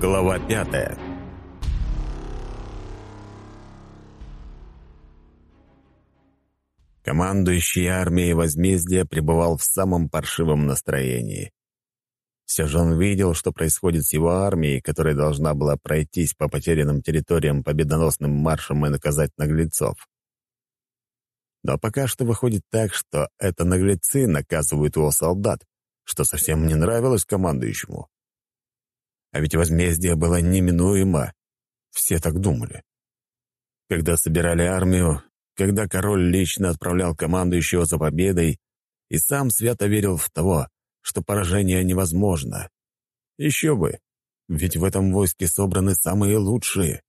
Глава пятая Командующий армией возмездия пребывал в самом паршивом настроении. Все же он видел, что происходит с его армией, которая должна была пройтись по потерянным территориям победоносным маршем и наказать наглецов. Но пока что выходит так, что это наглецы наказывают его солдат, что совсем не нравилось командующему. А ведь возмездие было неминуемо. Все так думали. Когда собирали армию, когда король лично отправлял командующего за победой и сам свято верил в того, что поражение невозможно. Еще бы, ведь в этом войске собраны самые лучшие.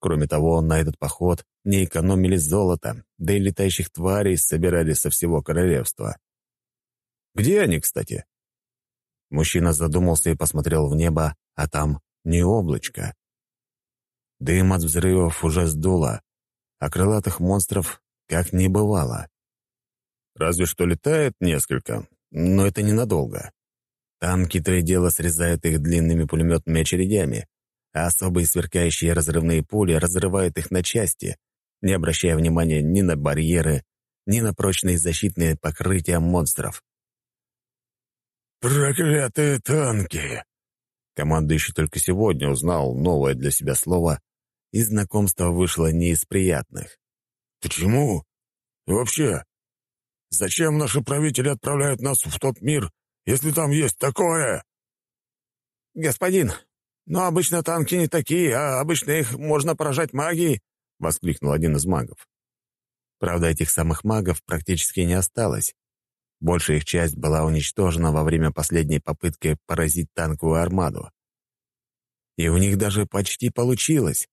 Кроме того, на этот поход не экономили золото, да и летающих тварей собирали со всего королевства. Где они, кстати? Мужчина задумался и посмотрел в небо, а там не облачко. Дым от взрывов уже сдуло, а крылатых монстров как не бывало. Разве что летает несколько, но это ненадолго. Танки то и дело срезают их длинными пулеметными очередями, а особые сверкающие разрывные пули разрывают их на части, не обращая внимания ни на барьеры, ни на прочные защитные покрытия монстров. «Проклятые танки!» Командующий только сегодня узнал новое для себя слово, и знакомство вышло не из приятных. «Почему? И вообще, зачем наши правители отправляют нас в тот мир, если там есть такое?» «Господин, но обычно танки не такие, а обычно их можно поражать магией», — воскликнул один из магов. Правда, этих самых магов практически не осталось, Большая их часть была уничтожена во время последней попытки поразить танковую армаду. И у них даже почти получилось.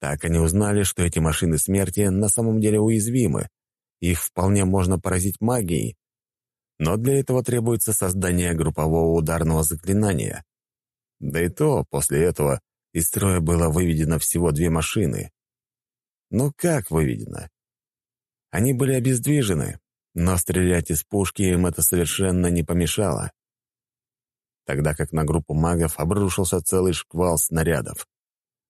Так они узнали, что эти машины смерти на самом деле уязвимы. Их вполне можно поразить магией. Но для этого требуется создание группового ударного заклинания. Да и то, после этого из строя было выведено всего две машины. Но как выведено? Они были обездвижены, но стрелять из пушки им это совершенно не помешало. Тогда как на группу магов обрушился целый шквал снарядов.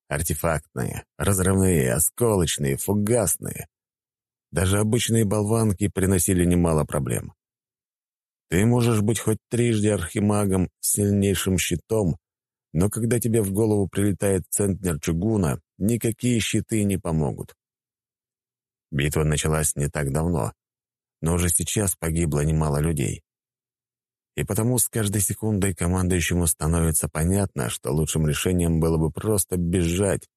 Артефактные, разрывные, осколочные, фугасные. Даже обычные болванки приносили немало проблем. Ты можешь быть хоть трижды архимагом с сильнейшим щитом, но когда тебе в голову прилетает центнер чугуна, никакие щиты не помогут. Битва началась не так давно, но уже сейчас погибло немало людей. И потому с каждой секундой командующему становится понятно, что лучшим решением было бы просто бежать.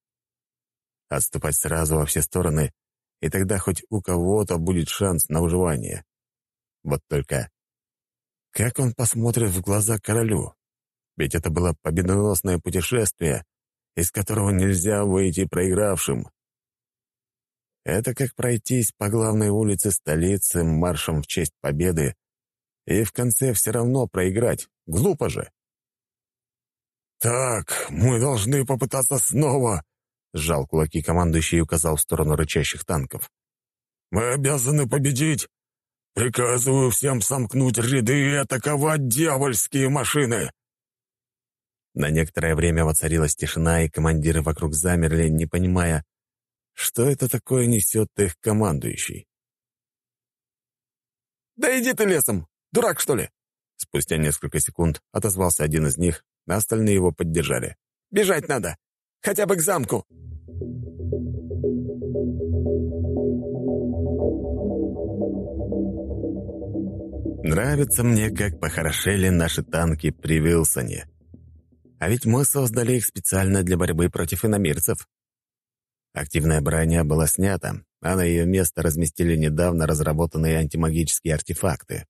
Отступать сразу во все стороны, и тогда хоть у кого-то будет шанс на выживание. Вот только как он посмотрит в глаза королю? Ведь это было победоносное путешествие, из которого нельзя выйти проигравшим. Это как пройтись по главной улице столицы маршем в честь победы и в конце все равно проиграть. Глупо же. «Так, мы должны попытаться снова», — сжал кулаки командующий и указал в сторону рычащих танков. «Мы обязаны победить. Приказываю всем сомкнуть ряды и атаковать дьявольские машины». На некоторое время воцарилась тишина, и командиры вокруг замерли, не понимая, что это такое несет их командующий? «Да иди ты лесом! Дурак, что ли?» Спустя несколько секунд отозвался один из них, а остальные его поддержали. «Бежать надо! Хотя бы к замку!» Нравится мне, как похорошели наши танки при Вилсоне. А ведь мы создали их специально для борьбы против иномирцев. Активная броня была снята, а на ее место разместили недавно разработанные антимагические артефакты.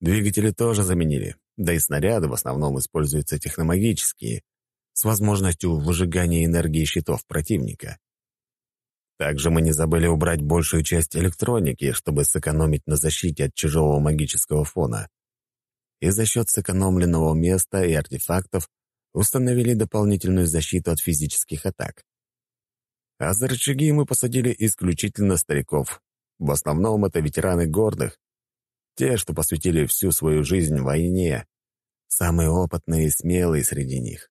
Двигатели тоже заменили, да и снаряды в основном используются техномагические, с возможностью выжигания энергии щитов противника. Также мы не забыли убрать большую часть электроники, чтобы сэкономить на защите от чужого магического фона. И за счет сэкономленного места и артефактов установили дополнительную защиту от физических атак. А за рычаги мы посадили исключительно стариков. В основном это ветераны горных, те, что посвятили всю свою жизнь войне, самые опытные и смелые среди них.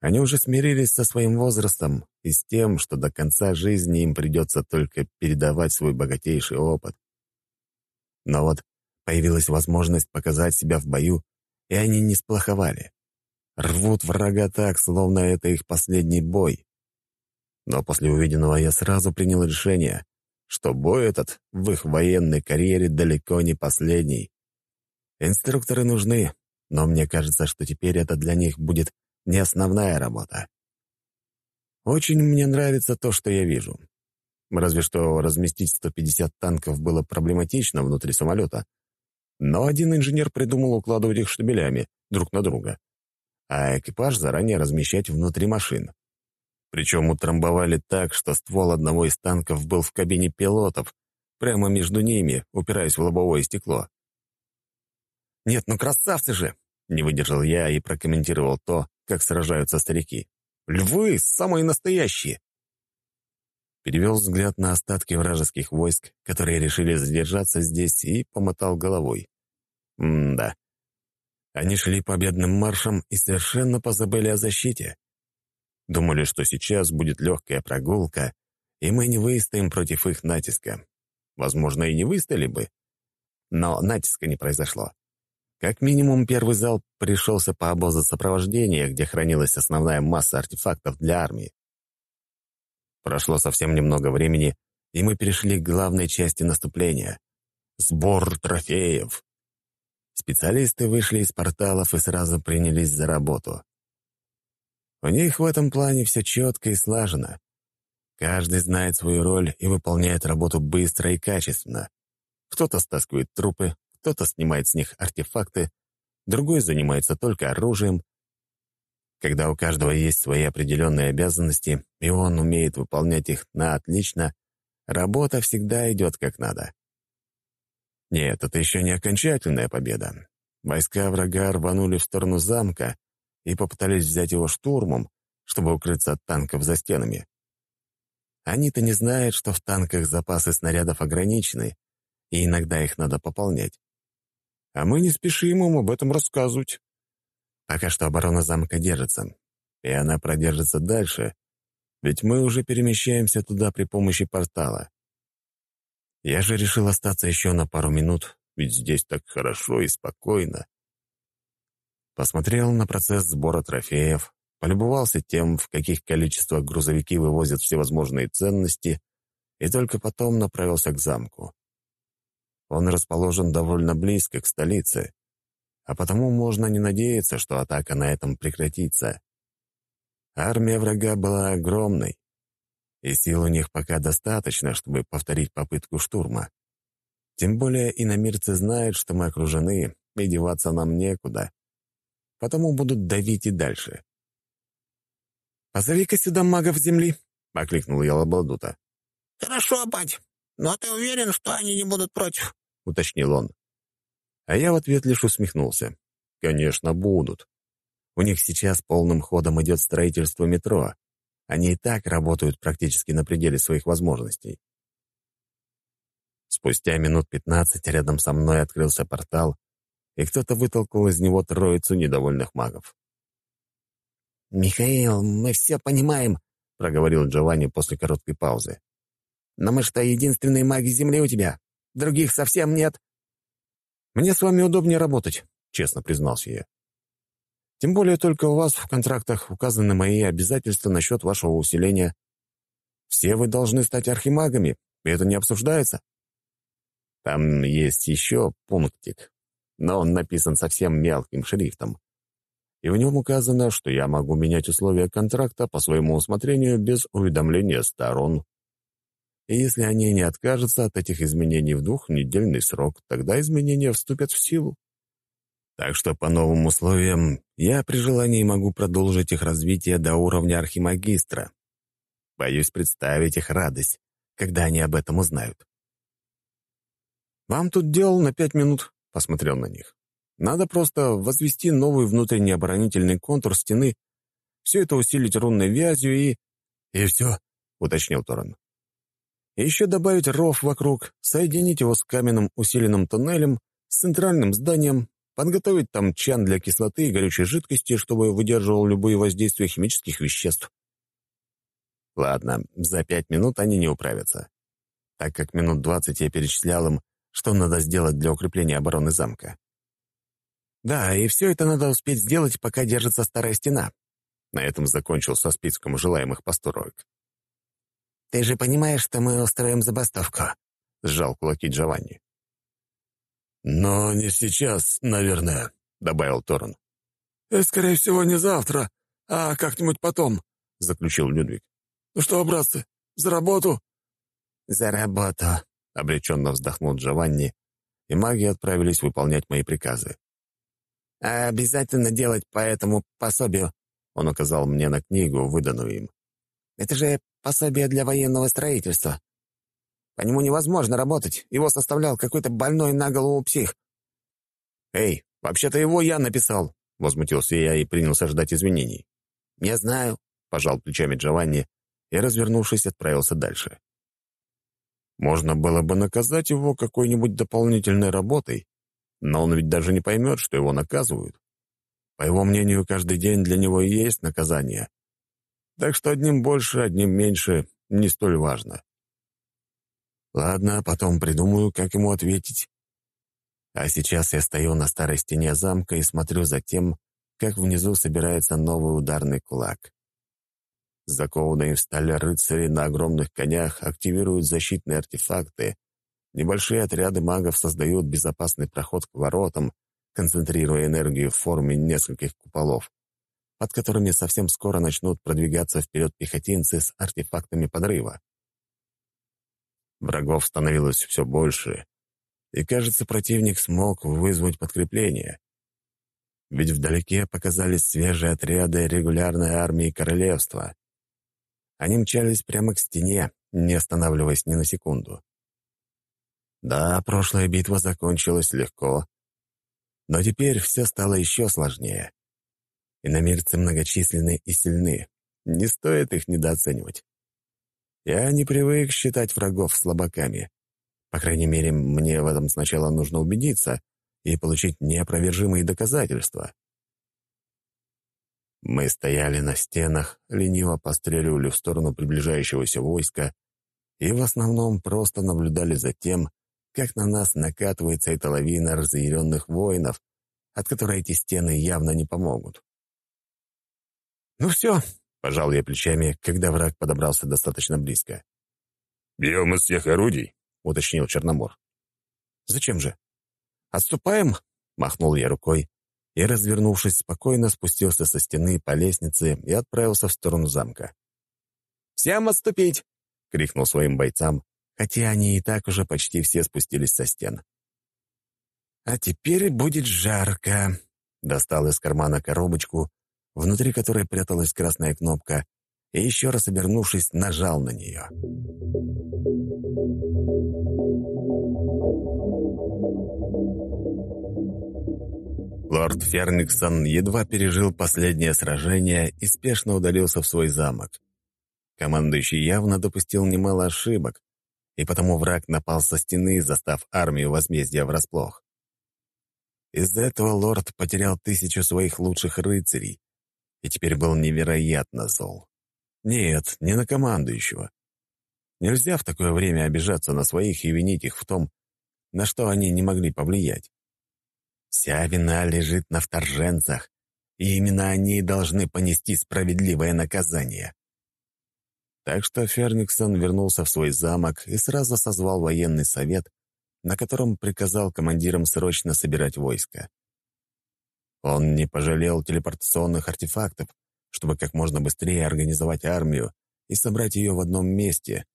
Они уже смирились со своим возрастом и с тем, что до конца жизни им придется только передавать свой богатейший опыт. Но вот появилась возможность показать себя в бою, и они не сплоховали. Рвут врага так, словно это их последний бой. Но после увиденного я сразу принял решение, что бой этот в их военной карьере далеко не последний. Инструкторы нужны, но мне кажется, что теперь это для них будет не основная работа. Очень мне нравится то, что я вижу. Разве что разместить 150 танков было проблематично внутри самолета. Но один инженер придумал укладывать их штабелями друг на друга, а экипаж заранее размещать внутри машин. Причем утрамбовали так, что ствол одного из танков был в кабине пилотов, прямо между ними, упираясь в лобовое стекло. «Нет, ну красавцы же!» — не выдержал я и прокомментировал то, как сражаются старики. «Львы — самые настоящие!» Перевел взгляд на остатки вражеских войск, которые решили задержаться здесь, и помотал головой. М-да. Они шли победным маршем и совершенно позабыли о защите. Думали, что сейчас будет легкая прогулка, и мы не выстоим против их натиска. Возможно, и не выстояли бы. Но натиска не произошло. Как минимум, первый зал пришелся по обозу сопровождения, где хранилась основная масса артефактов для армии. Прошло совсем немного времени, и мы перешли к главной части наступления — сбор трофеев. Специалисты вышли из порталов и сразу принялись за работу. У них в этом плане все четко и слажено. Каждый знает свою роль и выполняет работу быстро и качественно. Кто-то стаскивает трупы, кто-то снимает с них артефакты, другой занимается только оружием. Когда у каждого есть свои определенные обязанности, и он умеет выполнять их на отлично, работа всегда идет как надо. Нет, это еще не окончательная победа. Войска врага рванули в сторону замка, и попытались взять его штурмом, чтобы укрыться от танков за стенами. Они-то не знают, что в танках запасы снарядов ограничены, и иногда их надо пополнять. А мы не спешим им об этом рассказывать. Пока что оборона замка держится, и она продержится дальше, ведь мы уже перемещаемся туда при помощи портала. Я же решил остаться еще на пару минут, ведь здесь так хорошо и спокойно. Посмотрел на процесс сбора трофеев, полюбовался тем, в каких количествах грузовики вывозят всевозможные ценности, и только потом направился к замку. Он расположен довольно близко к столице, а потому можно не надеяться, что атака на этом прекратится. Армия врага была огромной, и сил у них пока достаточно, чтобы повторить попытку штурма. Тем более иномирцы знают, что мы окружены, и деваться нам некуда потому будут давить и дальше. «Позови-ка сюда магов земли», — окликнул я Лабалдута. «Хорошо, бать, но ты уверен, что они не будут против?» — уточнил он. А я в ответ лишь усмехнулся. «Конечно, будут. У них сейчас полным ходом идет строительство метро. Они и так работают практически на пределе своих возможностей». Спустя минут пятнадцать рядом со мной открылся портал, и кто-то вытолкнул из него троицу недовольных магов. «Михаил, мы все понимаем», — проговорил Джованни после короткой паузы. «Но мы что, единственные маги Земли у тебя? Других совсем нет?» «Мне с вами удобнее работать», — честно признался я. «Тем более только у вас в контрактах указаны мои обязательства насчет вашего усиления. Все вы должны стать архимагами, и это не обсуждается». Там есть еще пунктик, но он написан совсем мелким шрифтом. И в нем указано, что я могу менять условия контракта по своему усмотрению без уведомления сторон. И если они не откажутся от этих изменений в двухнедельный срок, тогда изменения вступят в силу. Так что по новым условиям я при желании могу продолжить их развитие до уровня архимагистра. Боюсь представить их радость, когда они об этом узнают. «Вам тут дело на пять минут», посмотрел на них. Надо просто возвести новый внутренний оборонительный контур стены, все это усилить рунной вязью и... «И все», — уточнил Торан. Еще добавить ров вокруг, соединить его с каменным усиленным тоннелем, с центральным зданием, подготовить там чан для кислоты и горючей жидкости, чтобы выдерживал любые воздействия химических веществ. Ладно, за пять минут они не управятся, так как минут двадцать я перечислял им, что надо сделать для укрепления обороны замка. Да, и все это надо успеть сделать, пока держится старая стена. На этом закончил со списком желаемых построек. «Ты же понимаешь, что мы устроим забастовку?» — сжал кулаки Джованни. «Но не сейчас, наверное», — добавил Торн. «И, скорее всего, не завтра, а как-нибудь потом», — заключил Людвиг. «Ну что, братцы, за работу?» «За работу», — обреченно вздохнул Джованни, и маги отправились выполнять мои приказы. «А обязательно делать по этому пособию», — он указал мне на книгу, выданную им. «Это же пособие для военного строительства. По нему невозможно работать. Его составлял какой-то больной на голову псих. «Эй, вообще-то его я написал», — возмутился я и принялся ждать извинений. «Я знаю», — пожал плечами Джованни и, развернувшись, отправился дальше. Можно было бы наказать его какой-нибудь дополнительной работой, но он ведь даже не поймет, что его наказывают. По его мнению, каждый день для него и есть наказание. Так что одним больше, одним меньше не столь важно. Ладно, потом придумаю, как ему ответить. А сейчас я стою на старой стене замка и смотрю за тем, как внизу собирается новый ударный кулак. Закованные в сталь рыцари на огромных конях активируют защитные артефакты. Небольшие отряды магов создают безопасный проход к воротам, концентрируя энергию в форме нескольких куполов, под которыми совсем скоро начнут продвигаться вперед пехотинцы с артефактами подрыва. Врагов становилось все больше, и, кажется, противник смог вызвать подкрепление. Ведь вдалеке показались свежие отряды регулярной армии королевства. Они мчались прямо к стене, не останавливаясь ни на секунду. Да, прошлая битва закончилась легко, но теперь все стало еще сложнее. Иномирцы многочисленны и сильны, не стоит их недооценивать. Я не привык считать врагов слабаками. По крайней мере, мне в этом сначала нужно убедиться и получить неопровержимые доказательства. Мы стояли на стенах, лениво постреливали в сторону приближающегося войска и в основном просто наблюдали за тем, как на нас накатывается эта лавина разъяренных воинов, от которой эти стены явно не помогут. «Ну все, Пожал я плечами, когда враг подобрался достаточно близко. «Бьем из всех орудий», — уточнил Черномор. «Зачем же?» «Отступаем?» — махнул я рукой и, развернувшись, спокойно спустился со стены по лестнице и отправился в сторону замка. «Всем отступить!» — крикнул своим бойцам, хотя они и так уже почти все спустились со стен. «А теперь будет жарко», — достал из кармана коробочку внутри которой пряталась красная кнопка, и еще раз обернувшись, нажал на нее. Лорд Ферниксон едва пережил последнее сражение и спешно удалился в свой замок. Командующий явно допустил немало ошибок, и потому враг напал со стены, застав армию возмездия врасплох. Из-за этого лорд потерял тысячу своих лучших рыцарей, и теперь был невероятно зол. Нет, не на командующего. Нельзя в такое время обижаться на своих и винить их в том, на что они не могли повлиять. Вся вина лежит на вторженцах, и именно они должны понести справедливое наказание. Так что Ферниксон вернулся в свой замок и сразу созвал военный совет, на котором приказал командирам срочно собирать войско. Он не пожалел телепортационных артефактов, чтобы как можно быстрее организовать армию и собрать ее в одном месте,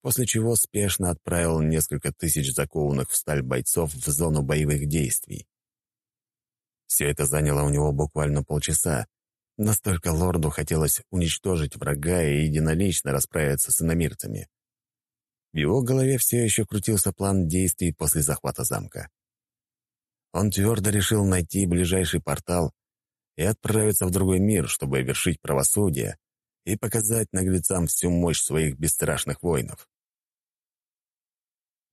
после чего спешно отправил несколько тысяч закованных в сталь бойцов в зону боевых действий. Все это заняло у него буквально полчаса. Настолько лорду хотелось уничтожить врага и единолично расправиться с иномирцами. В его голове все еще крутился план действий после захвата замка. Он твердо решил найти ближайший портал и отправиться в другой мир, чтобы вершить правосудие и показать наглецам всю мощь своих бесстрашных воинов.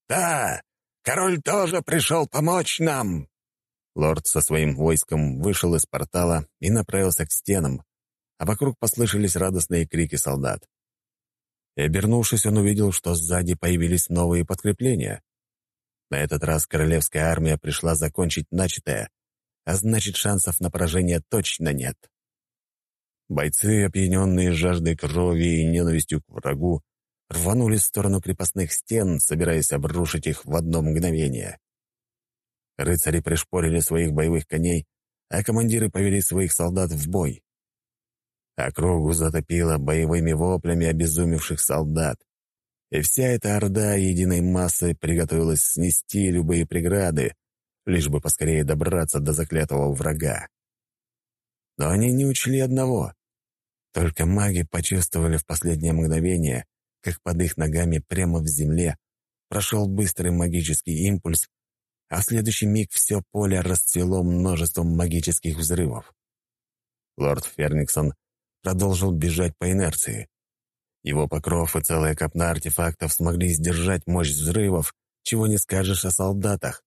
«Да, король тоже пришел помочь нам!» Лорд со своим войском вышел из портала и направился к стенам, а вокруг послышались радостные крики солдат. И обернувшись, он увидел, что сзади появились новые подкрепления. На этот раз королевская армия пришла закончить начатое, а значит, шансов на поражение точно нет. Бойцы, опьяненные жаждой крови и ненавистью к врагу, рванули в сторону крепостных стен, собираясь обрушить их в одно мгновение. Рыцари пришпорили своих боевых коней, а командиры повели своих солдат в бой. Округу затопило боевыми воплями обезумевших солдат, и вся эта орда единой массой приготовилась снести любые преграды, лишь бы поскорее добраться до заклятого врага. Но они не учли одного. Только маги почувствовали в последнее мгновение, как под их ногами прямо в земле прошел быстрый магический импульс, а в следующий миг все поле расцвело множеством магических взрывов. Лорд Ферниксон продолжил бежать по инерции. Его покров и целая копна артефактов смогли сдержать мощь взрывов, чего не скажешь о солдатах.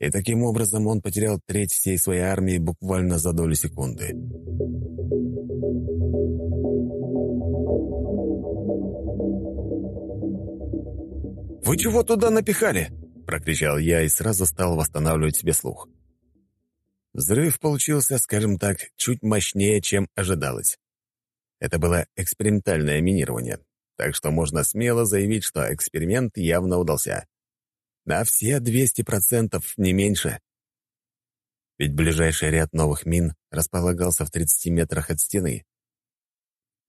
И таким образом он потерял треть всей своей армии буквально за долю секунды. «Вы чего туда напихали?» — прокричал я и сразу стал восстанавливать себе слух. Взрыв получился, скажем так, чуть мощнее, чем ожидалось. Это было экспериментальное минирование, так что можно смело заявить, что эксперимент явно удался. На все 200%, не меньше. Ведь ближайший ряд новых мин располагался в 30 метрах от стены.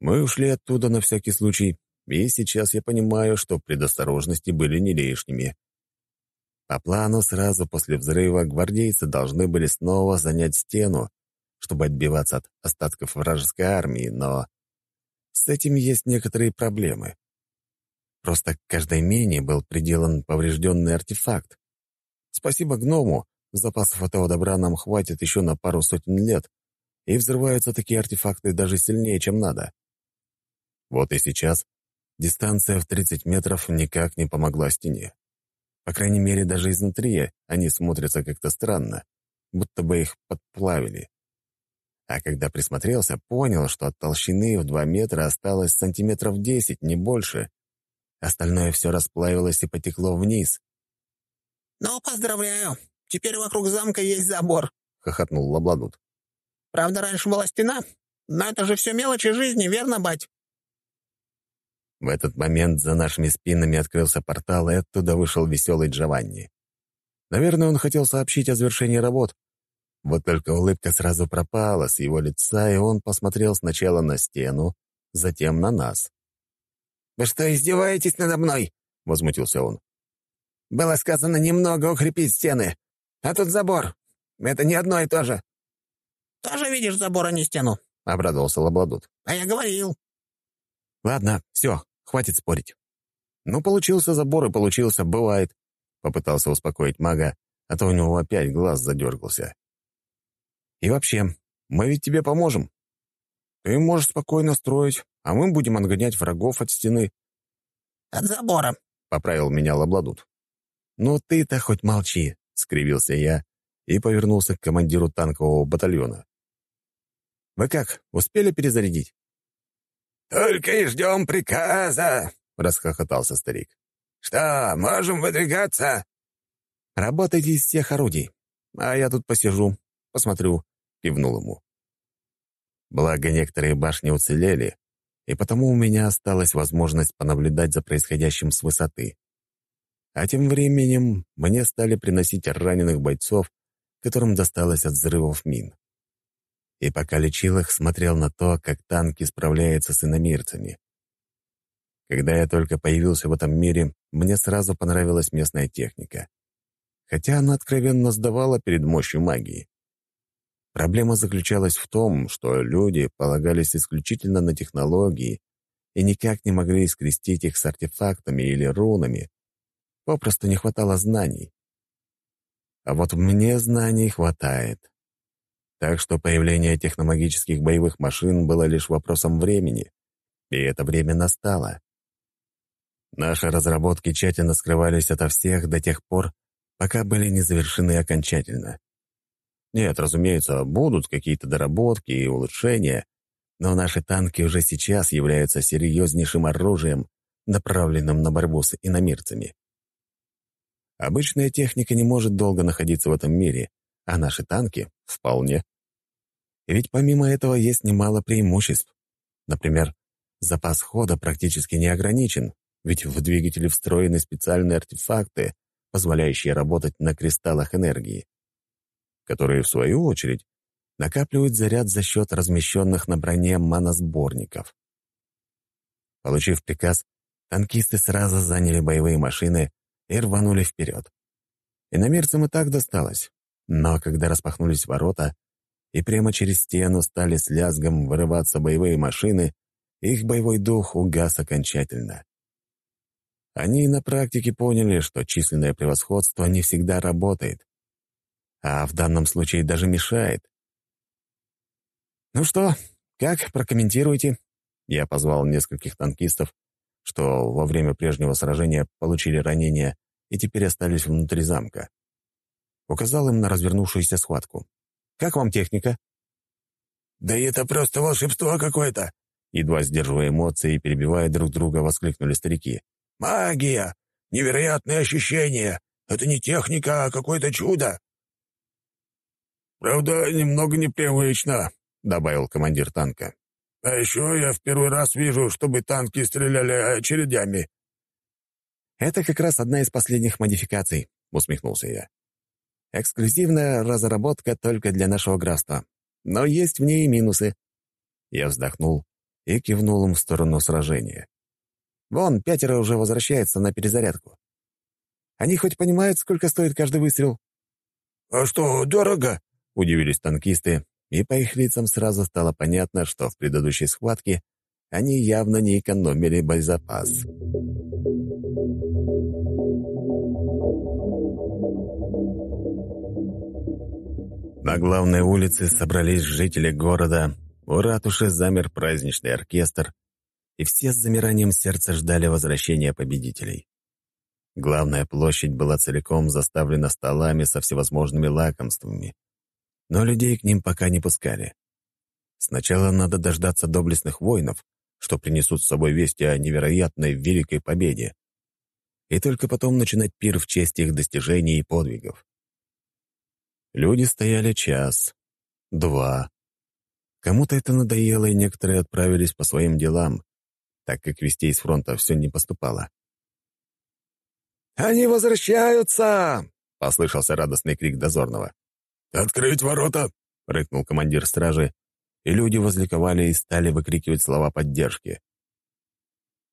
Мы ушли оттуда на всякий случай, и сейчас я понимаю, что предосторожности были не лишними. По плану, сразу после взрыва гвардейцы должны были снова занять стену, чтобы отбиваться от остатков вражеской армии, но с этим есть некоторые проблемы. Просто к каждой мине был приделан поврежденный артефакт. Спасибо гному, запасов этого добра нам хватит еще на пару сотен лет, и взрываются такие артефакты даже сильнее, чем надо. Вот и сейчас дистанция в 30 метров никак не помогла стене. По крайней мере, даже изнутри они смотрятся как-то странно, будто бы их подплавили. А когда присмотрелся, понял, что от толщины в 2 метра осталось сантиметров 10, не больше. Остальное все расплавилось и потекло вниз. «Ну, поздравляю. Теперь вокруг замка есть забор», — хохотнул Лабладут. «Правда, раньше была стена, но это же все мелочи жизни, верно, бать?» В этот момент за нашими спинами открылся портал, и оттуда вышел веселый Джованни. Наверное, он хотел сообщить о завершении работ. Вот только улыбка сразу пропала с его лица, и он посмотрел сначала на стену, затем на нас. «Вы что, издеваетесь надо мной?» — возмутился он. «Было сказано немного укрепить стены, а тут забор. Это не одно и то же». «Тоже видишь забор, а не стену?» — обрадовался Лабладут. «А я говорил». «Ладно, все, Хватит спорить. Ну, получился забор и получился, бывает. Попытался успокоить мага, а то у него опять глаз задергался. И вообще, мы ведь тебе поможем. Ты можешь спокойно строить, а мы будем отгонять врагов от стены. «От забора», — поправил меня Лабладут. «Ну ты-то хоть молчи», — скривился я и повернулся к командиру танкового батальона. «Вы как, успели перезарядить?» «Только и ждем приказа!» — расхохотался старик. «Что, можем выдвигаться?» «Работайте из всех орудий, а я тут посижу, посмотрю», — кивнул ему. Благо, некоторые башни уцелели, и потому у меня осталась возможность понаблюдать за происходящим с высоты. А тем временем мне стали приносить раненых бойцов, которым досталось от взрывов мин и пока лечил их, смотрел на то, как танки справляются с иномирцами. Когда я только появился в этом мире, мне сразу понравилась местная техника. Хотя она откровенно сдавала перед мощью магии. Проблема заключалась в том, что люди полагались исключительно на технологии и никак не могли скрестить их с артефактами или рунами. Попросту не хватало знаний. А вот мне знаний хватает. Так что появление техномагических боевых машин было лишь вопросом времени. И это время настало. Наши разработки тщательно скрывались ото всех до тех пор, пока были не завершены окончательно. Нет, разумеется, будут какие-то доработки и улучшения, но наши танки уже сейчас являются серьезнейшим оружием, направленным на борьбу с иномирцами. Обычная техника не может долго находиться в этом мире, а наши танки — вполне. Ведь помимо этого есть немало преимуществ. Например, запас хода практически не ограничен, ведь в двигателе встроены специальные артефакты, позволяющие работать на кристаллах энергии, которые, в свою очередь, накапливают заряд за счет размещенных на броне маносборников. Получив приказ, танкисты сразу заняли боевые машины и рванули вперед. Иномерцам и так досталось, но когда распахнулись ворота, и прямо через стену стали с лязгом вырываться боевые машины, их боевой дух угас окончательно. Они на практике поняли, что численное превосходство не всегда работает, а в данном случае даже мешает. «Ну что, как прокомментируете?» Я позвал нескольких танкистов, что во время прежнего сражения получили ранения и теперь остались внутри замка. Указал им на развернувшуюся схватку. «Как вам техника?» «Да это просто волшебство какое-то!» Едва сдерживая эмоции и перебивая друг друга, воскликнули старики. «Магия! Невероятные ощущения! Это не техника, а какое-то чудо!» «Правда, немного непривычно», — добавил командир танка. «А еще я в первый раз вижу, чтобы танки стреляли очередями». «Это как раз одна из последних модификаций», — усмехнулся я. «Эксклюзивная разработка только для нашего графства. Но есть в ней и минусы». Я вздохнул и кивнул им в сторону сражения. «Вон, пятеро уже возвращается на перезарядку. Они хоть понимают, сколько стоит каждый выстрел?» «А что, дорого?» — удивились танкисты, и по их лицам сразу стало понятно, что в предыдущей схватке они явно не экономили боезапас. На главной улице собрались жители города, у ратуши замер праздничный оркестр, и все с замиранием сердца ждали возвращения победителей. Главная площадь была целиком заставлена столами со всевозможными лакомствами, но людей к ним пока не пускали. Сначала надо дождаться доблестных воинов, что принесут с собой вести о невероятной великой победе, и только потом начинать пир в честь их достижений и подвигов. Люди стояли час, два. Кому-то это надоело, и некоторые отправились по своим делам, так как вестей с фронта все не поступало. «Они возвращаются!» — послышался радостный крик дозорного. «Открыть ворота!» — рыкнул командир стражи, и люди возликовали и стали выкрикивать слова поддержки.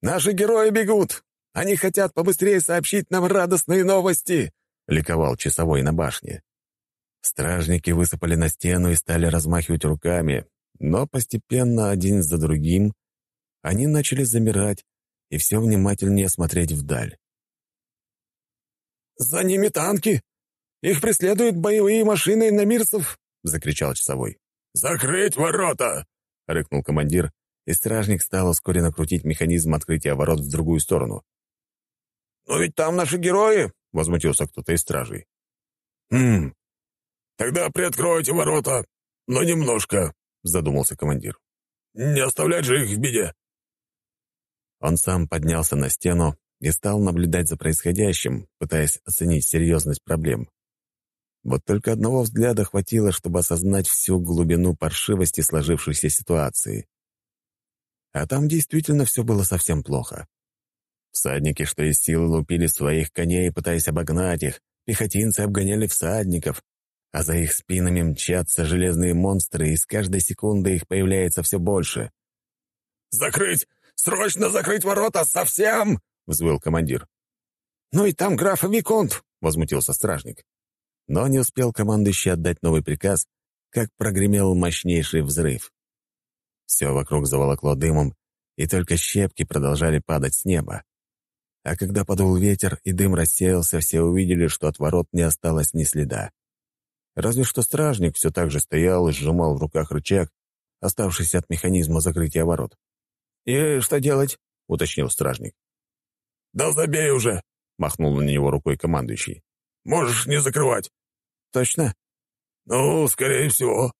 «Наши герои бегут! Они хотят побыстрее сообщить нам радостные новости!» — ликовал часовой на башне. Стражники высыпали на стену и стали размахивать руками, но постепенно, один за другим, они начали замирать и все внимательнее смотреть вдаль. «За ними танки! Их преследуют боевые машины иномирцев!» — закричал часовой. «Закрыть ворота!» — рыкнул командир, и стражник стал ускоренно крутить механизм открытия ворот в другую сторону. «Но ведь там наши герои!» — возмутился кто-то из стражей. «Хм, тогда приоткройте ворота, но немножко», — задумался командир. «Не оставлять же их в беде». Он сам поднялся на стену и стал наблюдать за происходящим, пытаясь оценить серьезность проблем. Вот только одного взгляда хватило, чтобы осознать всю глубину паршивости сложившейся ситуации. А там действительно все было совсем плохо. Всадники, что из силы, лупили своих коней, пытаясь обогнать их, пехотинцы обгоняли всадников, а за их спинами мчатся железные монстры, и с каждой секундой их появляется все больше. «Закрыть! Срочно закрыть ворота! Совсем!» — взвыл командир. «Ну и там граф Виконт!» — возмутился стражник. Но не успел командующий отдать новый приказ, как прогремел мощнейший взрыв. Все вокруг заволокло дымом, и только щепки продолжали падать с неба. А когда подул ветер и дым рассеялся, все увидели, что от ворот не осталось ни следа. Разве что стражник все так же стоял и сжимал в руках рычаг, оставшийся от механизма закрытия ворот. «И что делать?» — уточнил стражник. «Да забей уже!» — махнул на него рукой командующий. «Можешь не закрывать». «Точно?» «Ну, скорее всего».